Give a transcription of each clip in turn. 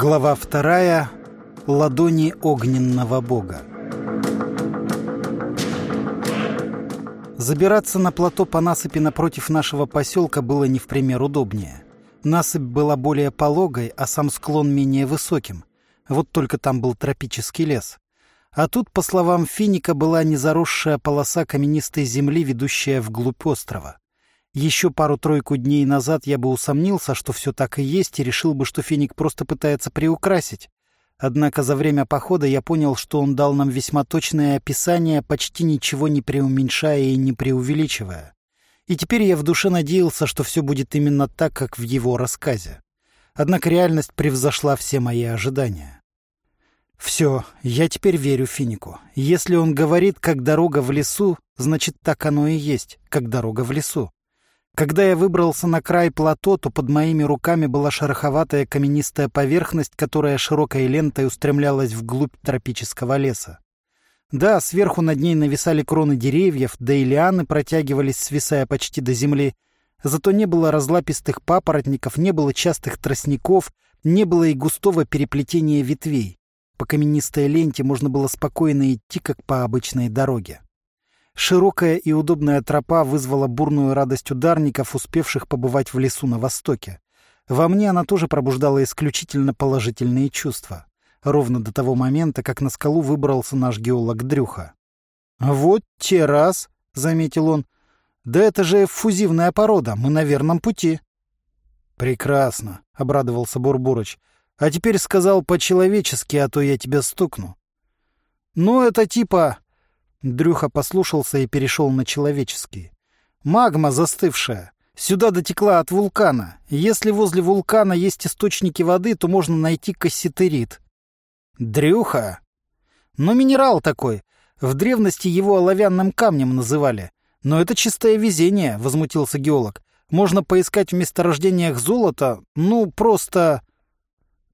Глава вторая. Ладони огненного бога. Забираться на плато по насыпи напротив нашего поселка было не в пример удобнее. Насыпь была более пологой, а сам склон менее высоким. Вот только там был тропический лес. А тут, по словам Финика, была незаросшая полоса каменистой земли, ведущая вглубь острова. Еще пару-тройку дней назад я бы усомнился, что все так и есть, и решил бы, что Финик просто пытается приукрасить. Однако за время похода я понял, что он дал нам весьма точное описание, почти ничего не преуменьшая и не преувеличивая. И теперь я в душе надеялся, что все будет именно так, как в его рассказе. Однако реальность превзошла все мои ожидания. Все, я теперь верю Финику. Если он говорит, как дорога в лесу, значит, так оно и есть, как дорога в лесу. Когда я выбрался на край плато, то под моими руками была шероховатая каменистая поверхность, которая широкой лентой устремлялась вглубь тропического леса. Да, сверху над ней нависали кроны деревьев, да и лианы протягивались, свисая почти до земли. Зато не было разлапистых папоротников, не было частых тростников, не было и густого переплетения ветвей. По каменистой ленте можно было спокойно идти, как по обычной дороге. Широкая и удобная тропа вызвала бурную радость ударников, успевших побывать в лесу на востоке. Во мне она тоже пробуждала исключительно положительные чувства. Ровно до того момента, как на скалу выбрался наш геолог Дрюха. «Вот те раз», — заметил он. «Да это же фузивная порода, мы на верном пути». «Прекрасно», — обрадовался Бурбурыч. «А теперь сказал по-человечески, а то я тебя стукну». «Ну, это типа Дрюха послушался и перешел на человеческий. «Магма застывшая. Сюда дотекла от вулкана. Если возле вулкана есть источники воды, то можно найти касситерит». «Дрюха?» «Ну, минерал такой. В древности его оловянным камнем называли. Но это чистое везение», — возмутился геолог. «Можно поискать в месторождениях золота, ну, просто...»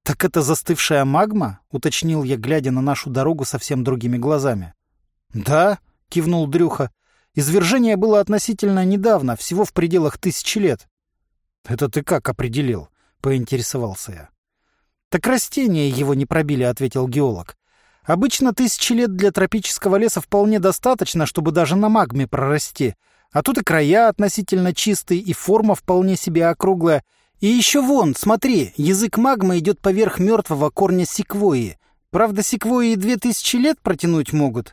«Так это застывшая магма?» — уточнил я, глядя на нашу дорогу совсем другими глазами. «Да», — кивнул Дрюха. «Извержение было относительно недавно, всего в пределах тысячи лет». «Это ты как определил?» — поинтересовался я. «Так растения его не пробили», — ответил геолог. «Обычно тысячи лет для тропического леса вполне достаточно, чтобы даже на магме прорасти. А тут и края относительно чистые, и форма вполне себе округлая. И еще вон, смотри, язык магмы идет поверх мертвого корня секвойи. Правда, секвойи две тысячи лет протянуть могут,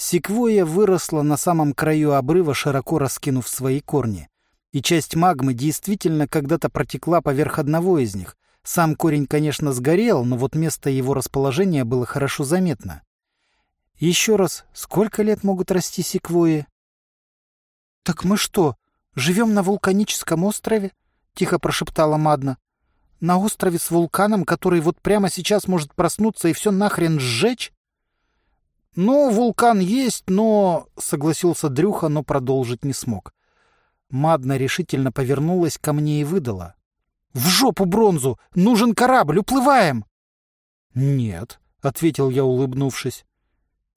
Секвойя выросла на самом краю обрыва, широко раскинув свои корни. И часть магмы действительно когда-то протекла поверх одного из них. Сам корень, конечно, сгорел, но вот место его расположения было хорошо заметно. Еще раз, сколько лет могут расти секвойи? — Так мы что, живем на вулканическом острове? — тихо прошептала Мадна. — На острове с вулканом, который вот прямо сейчас может проснуться и все нахрен сжечь? «Ну, вулкан есть, но...» — согласился Дрюха, но продолжить не смог. Мадна решительно повернулась ко мне и выдала. «В жопу бронзу! Нужен корабль! Уплываем!» «Нет», — ответил я, улыбнувшись.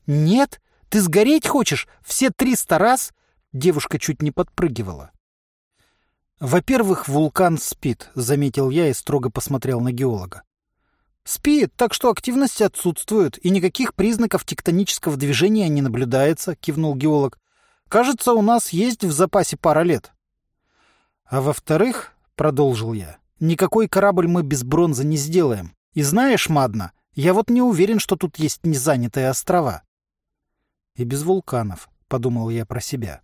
«Нет? Ты сгореть хочешь? Все триста раз?» Девушка чуть не подпрыгивала. «Во-первых, вулкан спит», — заметил я и строго посмотрел на геолога. «Спит, так что активность отсутствует, и никаких признаков тектонического движения не наблюдается», — кивнул геолог. «Кажется, у нас есть в запасе пара лет». «А во-вторых», — продолжил я, — «никакой корабль мы без бронзы не сделаем. И знаешь, Мадна, я вот не уверен, что тут есть незанятые острова». «И без вулканов», — подумал я про себя.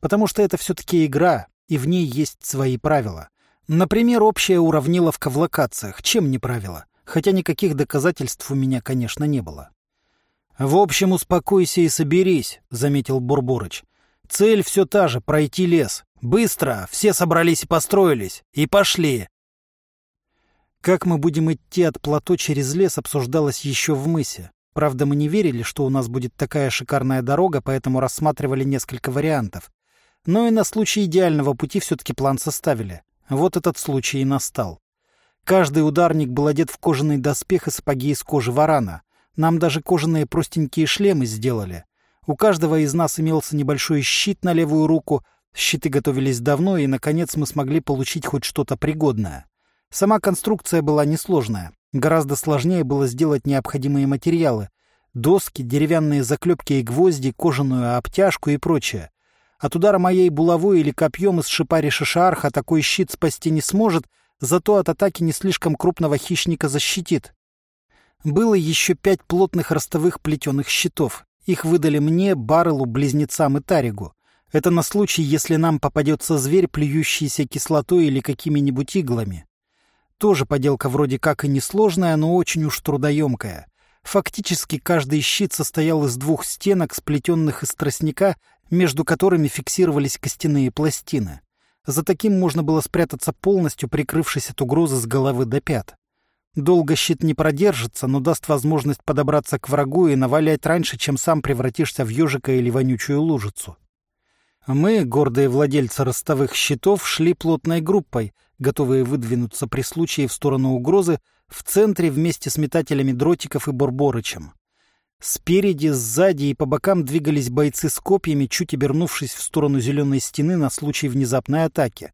«Потому что это все-таки игра, и в ней есть свои правила. Например, общая уравниловка в локациях. Чем не правило? Хотя никаких доказательств у меня, конечно, не было. «В общем, успокойся и соберись», — заметил Бурборыч. «Цель все та же — пройти лес. Быстро! Все собрались и построились. И пошли!» Как мы будем идти от плато через лес, обсуждалось еще в мысе. Правда, мы не верили, что у нас будет такая шикарная дорога, поэтому рассматривали несколько вариантов. Но и на случай идеального пути все-таки план составили. Вот этот случай и настал. Каждый ударник был одет в кожаный доспех и сапоги из кожи варана. Нам даже кожаные простенькие шлемы сделали. У каждого из нас имелся небольшой щит на левую руку. Щиты готовились давно, и, наконец, мы смогли получить хоть что-то пригодное. Сама конструкция была несложная. Гораздо сложнее было сделать необходимые материалы — доски, деревянные заклепки и гвозди, кожаную обтяжку и прочее. От удара моей булавой или копьем из шипари шишарха такой щит спасти не сможет, зато от атаки не слишком крупного хищника защитит. Было еще пять плотных ростовых плетеных щитов. Их выдали мне, Баррелу, Близнецам и Таригу. Это на случай, если нам попадется зверь, плюющийся кислотой или какими-нибудь иглами. Тоже поделка вроде как и несложная, но очень уж трудоемкая. Фактически каждый щит состоял из двух стенок, сплетенных из тростника, между которыми фиксировались костяные пластины. За таким можно было спрятаться полностью, прикрывшись от угрозы с головы до пят. Долго щит не продержится, но даст возможность подобраться к врагу и навалять раньше, чем сам превратишься в ежика или вонючую лужицу. Мы, гордые владельцы ростовых щитов, шли плотной группой, готовые выдвинуться при случае в сторону угрозы, в центре вместе с метателями дротиков и Борборычем. Спереди, сзади и по бокам двигались бойцы с копьями, чуть обернувшись в сторону зеленой стены на случай внезапной атаки.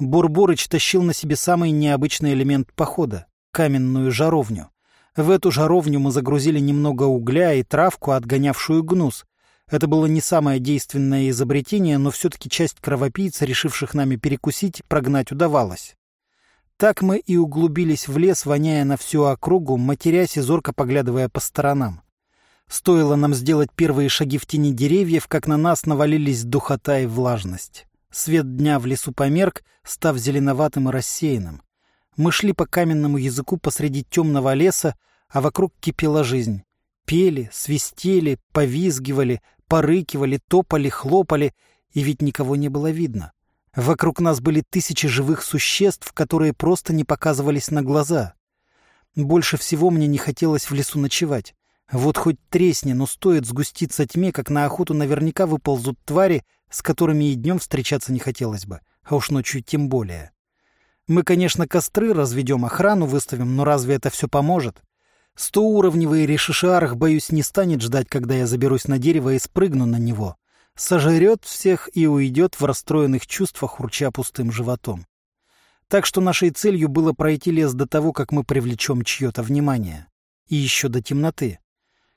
Борборыч тащил на себе самый необычный элемент похода каменную жаровню. В эту жаровню мы загрузили немного угля и травку, отгонявшую гнус. Это было не самое действенное изобретение, но все-таки часть кровопийца, решивших нами перекусить, прогнать удавалось. Так мы и углубились в лес, воняя на всю округу, матерясь и зорко поглядывая по сторонам. Стоило нам сделать первые шаги в тени деревьев, как на нас навалились духота и влажность. Свет дня в лесу померк, став зеленоватым и рассеянным. Мы шли по каменному языку посреди темного леса, а вокруг кипела жизнь. Пели, свистели, повизгивали, порыкивали, топали, хлопали, и ведь никого не было видно. Вокруг нас были тысячи живых существ, которые просто не показывались на глаза. Больше всего мне не хотелось в лесу ночевать. Вот хоть тресни, но стоит сгуститься тьме, как на охоту наверняка выползут твари, с которыми и днем встречаться не хотелось бы, а уж ночью тем более. Мы, конечно, костры разведем, охрану выставим, но разве это все поможет? Стоуровневый решишарх, боюсь, не станет ждать, когда я заберусь на дерево и спрыгну на него. Сожрет всех и уйдет в расстроенных чувствах, урча пустым животом. Так что нашей целью было пройти лес до того, как мы привлечем чье-то внимание. И еще до темноты.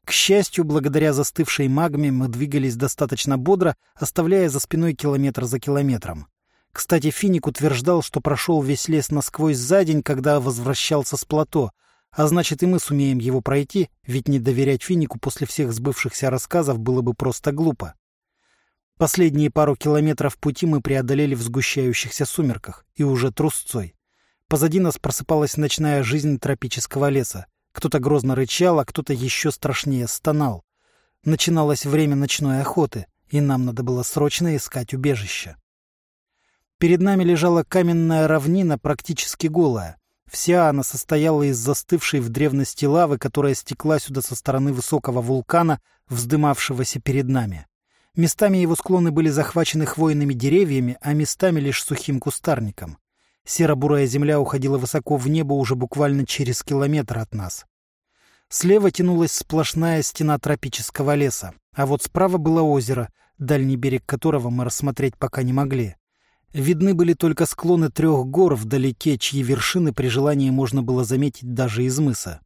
К счастью, благодаря застывшей магме мы двигались достаточно бодро, оставляя за спиной километр за километром. Кстати, Финик утверждал, что прошел весь лес насквозь за день, когда возвращался с плато, а значит и мы сумеем его пройти, ведь не доверять Финику после всех сбывшихся рассказов было бы просто глупо. Последние пару километров пути мы преодолели в сгущающихся сумерках, и уже трусцой. Позади нас просыпалась ночная жизнь тропического леса. Кто-то грозно рычал, а кто-то еще страшнее стонал. Начиналось время ночной охоты, и нам надо было срочно искать убежище. Перед нами лежала каменная равнина, практически голая. Вся она состояла из застывшей в древности лавы, которая стекла сюда со стороны высокого вулкана, вздымавшегося перед нами. Местами его склоны были захвачены хвойными деревьями, а местами лишь сухим кустарником. Серо-бурая земля уходила высоко в небо уже буквально через километр от нас. Слева тянулась сплошная стена тропического леса, а вот справа было озеро, дальний берег которого мы рассмотреть пока не могли. Видны были только склоны трех гор вдалеке, чьи вершины при желании можно было заметить даже из мыса.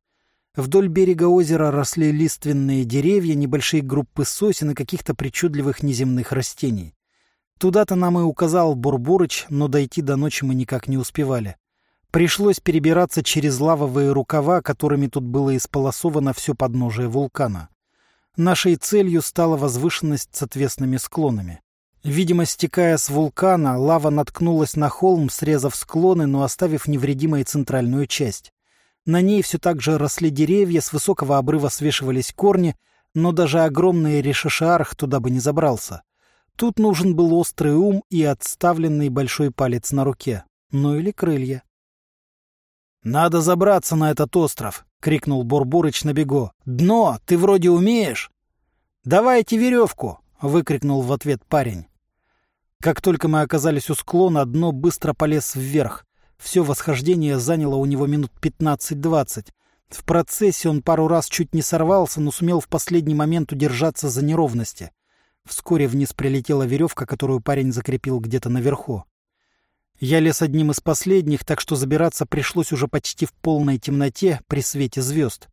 Вдоль берега озера росли лиственные деревья, небольшие группы сосен и каких-то причудливых неземных растений. Туда-то нам и указал Бурбурыч, но дойти до ночи мы никак не успевали. Пришлось перебираться через лавовые рукава, которыми тут было исполосовано все подножие вулкана. Нашей целью стала возвышенность с отвесными склонами. Видимо, стекая с вулкана, лава наткнулась на холм, срезав склоны, но оставив невредимой центральную часть. На ней все так же росли деревья, с высокого обрыва свешивались корни, но даже огромный решишарх туда бы не забрался. Тут нужен был острый ум и отставленный большой палец на руке. Ну или крылья. «Надо забраться на этот остров!» — крикнул Бурбурыч на бегу. «Дно! Ты вроде умеешь!» «Давайте веревку!» — выкрикнул в ответ парень. Как только мы оказались у склона, дно быстро полез вверх. Все восхождение заняло у него минут 15-20. В процессе он пару раз чуть не сорвался, но сумел в последний момент удержаться за неровности. Вскоре вниз прилетела веревка, которую парень закрепил где-то наверху. Я лез одним из последних, так что забираться пришлось уже почти в полной темноте при свете звезд.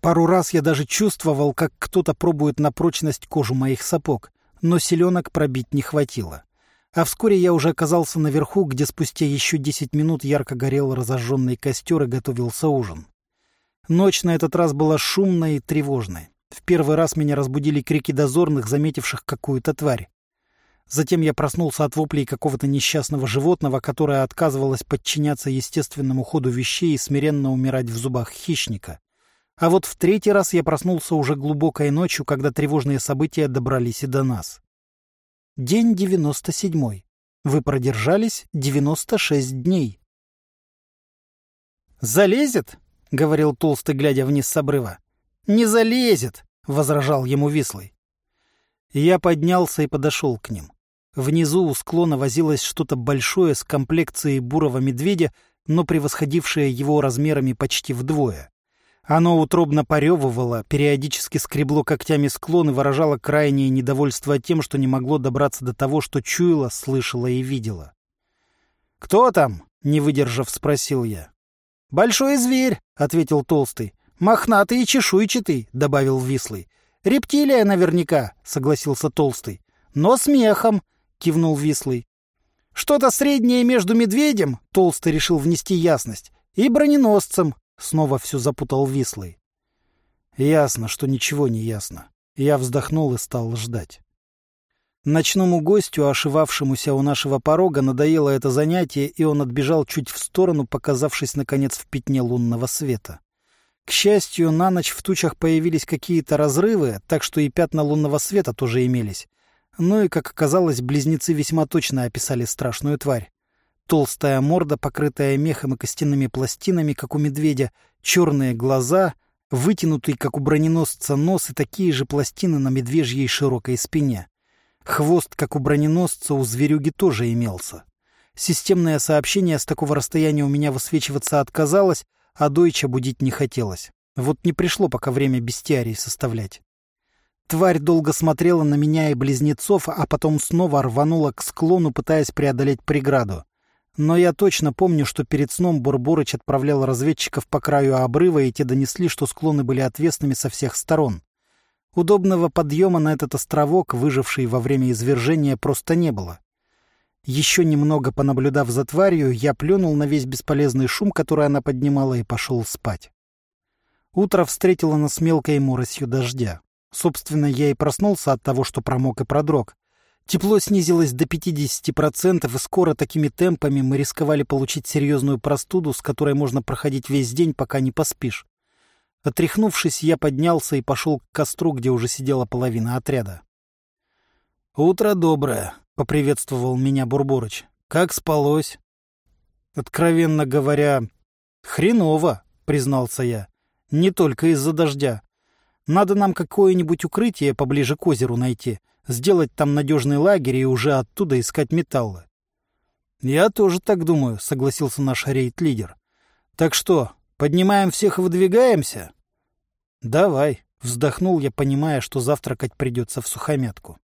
Пару раз я даже чувствовал, как кто-то пробует на прочность кожу моих сапог, но селенок пробить не хватило. А вскоре я уже оказался наверху, где спустя еще десять минут ярко горел разожженный костер и готовился ужин. Ночь на этот раз была шумной и тревожной. В первый раз меня разбудили крики дозорных, заметивших какую-то тварь. Затем я проснулся от воплей какого-то несчастного животного, которое отказывалось подчиняться естественному ходу вещей и смиренно умирать в зубах хищника. А вот в третий раз я проснулся уже глубокой ночью, когда тревожные события добрались и до нас. День девяносто седьмой. Вы продержались девяносто шесть дней. «Залезет?» — говорил Толстый, глядя вниз с обрыва. «Не залезет!» — возражал ему Вислый. Я поднялся и подошел к ним. Внизу у склона возилось что-то большое с комплекцией бурого медведя, но превосходившее его размерами почти вдвое. Оно утробно поревывало, периодически скребло когтями склон и выражало крайнее недовольство тем, что не могло добраться до того, что чуяло, слышало и видело. «Кто там?» — не выдержав, спросил я. «Большой зверь», — ответил Толстый. «Мохнатый и чешуйчатый», — добавил Вислый. «Рептилия наверняка», — согласился Толстый. «Но смехом», — кивнул Вислый. «Что-то среднее между медведем», — Толстый решил внести ясность, — «и броненосцем», — снова все запутал Вислый. Ясно, что ничего не ясно. Я вздохнул и стал ждать. Ночному гостю, ошивавшемуся у нашего порога, надоело это занятие, и он отбежал чуть в сторону, показавшись, наконец, в пятне лунного света. К счастью, на ночь в тучах появились какие-то разрывы, так что и пятна лунного света тоже имелись. Ну и, как оказалось, близнецы весьма точно описали страшную тварь. Толстая морда, покрытая мехом и костяными пластинами, как у медведя, черные глаза, вытянутый, как у броненосца, нос и такие же пластины на медвежьей широкой спине. Хвост, как у броненосца, у зверюги тоже имелся. Системное сообщение с такого расстояния у меня высвечиваться отказалось, а Дойча будить не хотелось. Вот не пришло пока время бестиарий составлять. Тварь долго смотрела на меня и близнецов, а потом снова рванула к склону, пытаясь преодолеть преграду. Но я точно помню, что перед сном Бурборыч отправлял разведчиков по краю обрыва, и те донесли, что склоны были отвесными со всех сторон. Удобного подъема на этот островок, выживший во время извержения, просто не было. Еще немного понаблюдав за тварью, я плюнул на весь бесполезный шум, который она поднимала, и пошел спать. Утро встретило нас мелкой моросью дождя. Собственно, я и проснулся от того, что промок и продрог. Тепло снизилось до 50%, и скоро такими темпами мы рисковали получить серьезную простуду, с которой можно проходить весь день, пока не поспишь. Отряхнувшись, я поднялся и пошел к костру, где уже сидела половина отряда. «Утро доброе», — поприветствовал меня Бурборыч. «Как спалось?» «Откровенно говоря, хреново», — признался я. «Не только из-за дождя. Надо нам какое-нибудь укрытие поближе к озеру найти, сделать там надежный лагерь и уже оттуда искать металлы. «Я тоже так думаю», — согласился наш рейд-лидер. «Так что, поднимаем всех и выдвигаемся?» «Давай», — вздохнул я, понимая, что завтракать придется в сухомятку.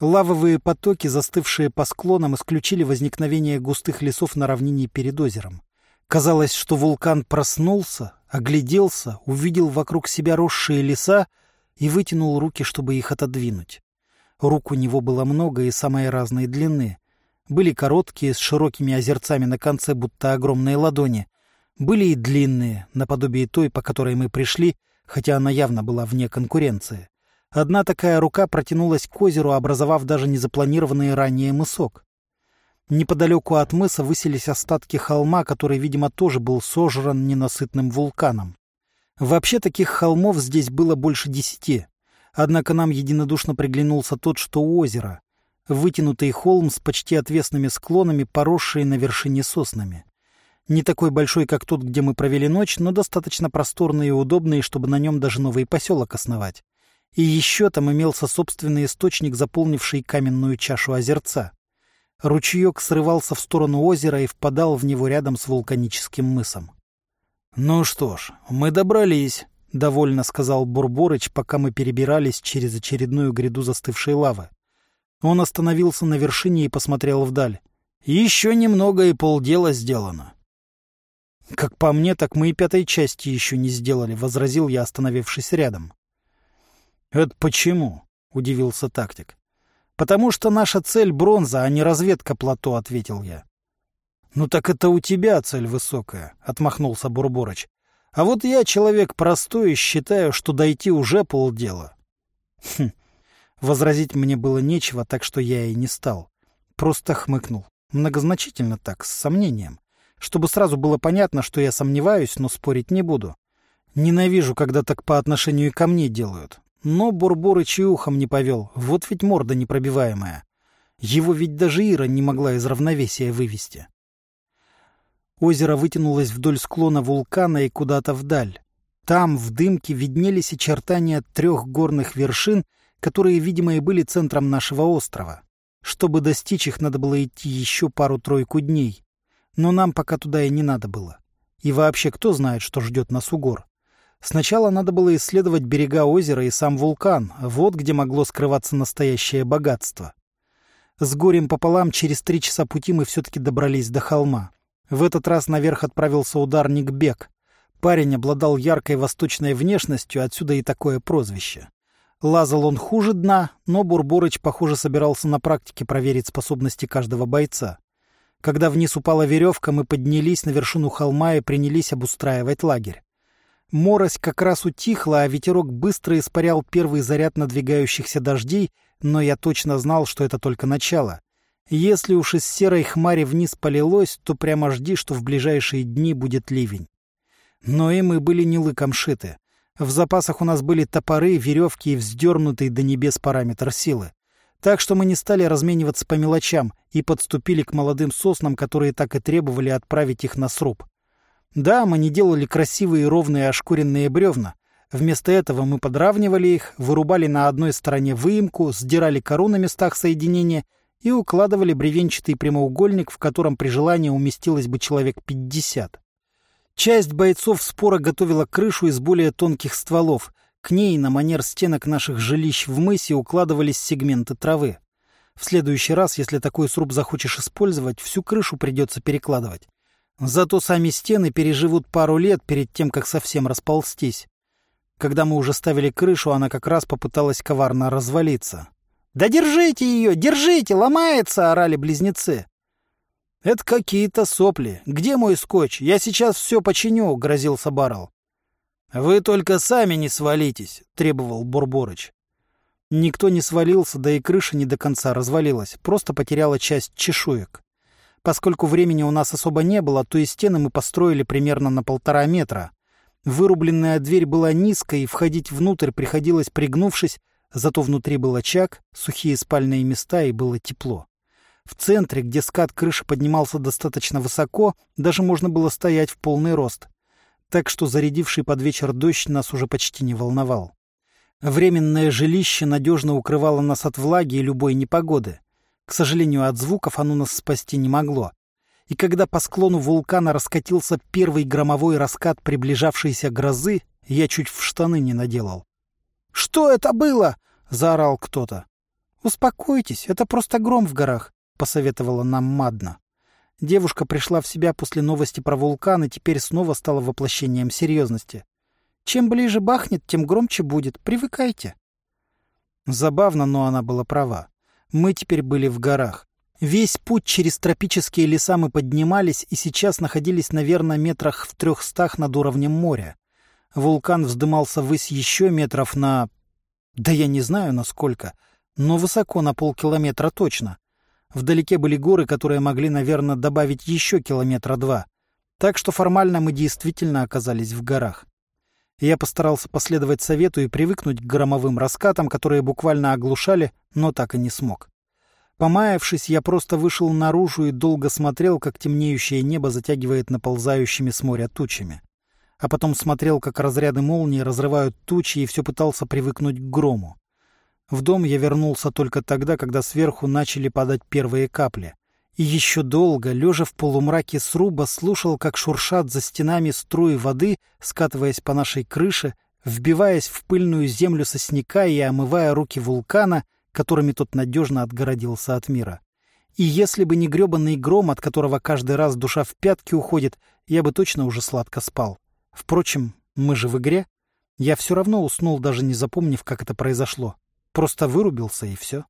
Лавовые потоки, застывшие по склонам, исключили возникновение густых лесов на равнине перед озером. Казалось, что вулкан проснулся, огляделся, увидел вокруг себя росшие леса и вытянул руки, чтобы их отодвинуть. Рук у него было много и самой разной длины. Были короткие, с широкими озерцами на конце, будто огромные ладони. Были и длинные, наподобие той, по которой мы пришли, хотя она явно была вне конкуренции. Одна такая рука протянулась к озеру, образовав даже незапланированный ранее мысок. Неподалеку от мыса высились остатки холма, который, видимо, тоже был сожран ненасытным вулканом. Вообще таких холмов здесь было больше десяти. Однако нам единодушно приглянулся тот, что у озера. Вытянутый холм с почти отвесными склонами, поросший на вершине соснами. Не такой большой, как тот, где мы провели ночь, но достаточно просторный и удобный, чтобы на нем даже новый поселок основать. И еще там имелся собственный источник, заполнивший каменную чашу озерца. Ручеек срывался в сторону озера и впадал в него рядом с вулканическим мысом. «Ну что ж, мы добрались», — довольно сказал Бурборыч, пока мы перебирались через очередную гряду застывшей лавы. Он остановился на вершине и посмотрел вдаль. Еще немного и полдела сделано. «Как по мне, так мы и пятой части еще не сделали», — возразил я, остановившись рядом. «Это почему?» — удивился тактик. «Потому что наша цель — бронза, а не разведка плато», — ответил я. «Ну так это у тебя цель высокая», — отмахнулся Бурборыч. «А вот я человек простой и считаю, что дойти уже полдела». Хм. Возразить мне было нечего, так что я и не стал. Просто хмыкнул. Многозначительно так, с сомнением. Чтобы сразу было понятно, что я сомневаюсь, но спорить не буду. Ненавижу, когда так по отношению ко мне делают. Но Бурборыч и ухом не повел. Вот ведь морда непробиваемая. Его ведь даже Ира не могла из равновесия вывести. Озеро вытянулось вдоль склона вулкана и куда-то вдаль. Там, в дымке, виднелись очертания трех горных вершин, которые, видимо, и были центром нашего острова. Чтобы достичь их, надо было идти еще пару-тройку дней. Но нам пока туда и не надо было. И вообще, кто знает, что ждет нас у гор? Сначала надо было исследовать берега озера и сам вулкан, вот где могло скрываться настоящее богатство. С горем пополам через три часа пути мы все-таки добрались до холма. В этот раз наверх отправился ударник Бек. Парень обладал яркой восточной внешностью, отсюда и такое прозвище. Лазал он хуже дна, но Бурборыч, похоже, собирался на практике проверить способности каждого бойца. Когда вниз упала веревка, мы поднялись на вершину холма и принялись обустраивать лагерь. Морось как раз утихла, а ветерок быстро испарял первый заряд надвигающихся дождей, но я точно знал, что это только начало. Если уж из серой хмари вниз полилось, то прямо жди, что в ближайшие дни будет ливень. Но и мы были не лыком шиты. В запасах у нас были топоры, веревки и вздернутый до небес параметр силы. Так что мы не стали размениваться по мелочам и подступили к молодым соснам, которые так и требовали отправить их на сруб. Да, мы не делали красивые ровные ошкуренные бревна. Вместо этого мы подравнивали их, вырубали на одной стороне выемку, сдирали кору на местах соединения и укладывали бревенчатый прямоугольник, в котором при желании уместилось бы человек пятьдесят. Часть бойцов спора готовила крышу из более тонких стволов. К ней на манер стенок наших жилищ в мысе укладывались сегменты травы. В следующий раз, если такой сруб захочешь использовать, всю крышу придется перекладывать. Зато сами стены переживут пару лет перед тем, как совсем расползтись. Когда мы уже ставили крышу, она как раз попыталась коварно развалиться. «Да держите ее! Держите! Ломается!» — орали близнецы. «Это какие-то сопли. Где мой скотч? Я сейчас все починю», — грозился Баррел. «Вы только сами не свалитесь», — требовал Бурборыч. Никто не свалился, да и крыша не до конца развалилась, просто потеряла часть чешуек. Поскольку времени у нас особо не было, то и стены мы построили примерно на полтора метра. Вырубленная дверь была низкой, и входить внутрь приходилось пригнувшись, зато внутри был очаг, сухие спальные места и было тепло. В центре, где скат крыши поднимался достаточно высоко, даже можно было стоять в полный рост. Так что зарядивший под вечер дождь нас уже почти не волновал. Временное жилище надежно укрывало нас от влаги и любой непогоды. К сожалению, от звуков оно нас спасти не могло. И когда по склону вулкана раскатился первый громовой раскат приближавшейся грозы, я чуть в штаны не наделал. «Что это было?» — заорал кто-то. «Успокойтесь, это просто гром в горах посоветовала нам Мадна. Девушка пришла в себя после новости про вулкан и теперь снова стала воплощением серьезности. Чем ближе бахнет, тем громче будет. Привыкайте. Забавно, но она была права. Мы теперь были в горах. Весь путь через тропические леса мы поднимались и сейчас находились, наверное, метрах в трехстах над уровнем моря. Вулкан вздымался ввысь еще метров на... Да я не знаю, насколько, но высоко на полкилометра точно. Вдалеке были горы, которые могли, наверное, добавить еще километра два. Так что формально мы действительно оказались в горах. Я постарался последовать совету и привыкнуть к громовым раскатам, которые буквально оглушали, но так и не смог. Помаявшись, я просто вышел наружу и долго смотрел, как темнеющее небо затягивает наползающими с моря тучами. А потом смотрел, как разряды молнии разрывают тучи, и все пытался привыкнуть к грому. В дом я вернулся только тогда, когда сверху начали падать первые капли. И еще долго, лежа в полумраке сруба, слушал, как шуршат за стенами струи воды, скатываясь по нашей крыше, вбиваясь в пыльную землю сосняка и омывая руки вулкана, которыми тот надежно отгородился от мира. И если бы не гребаный гром, от которого каждый раз душа в пятки уходит, я бы точно уже сладко спал. Впрочем, мы же в игре. Я все равно уснул, даже не запомнив, как это произошло. Просто вырубился, и все.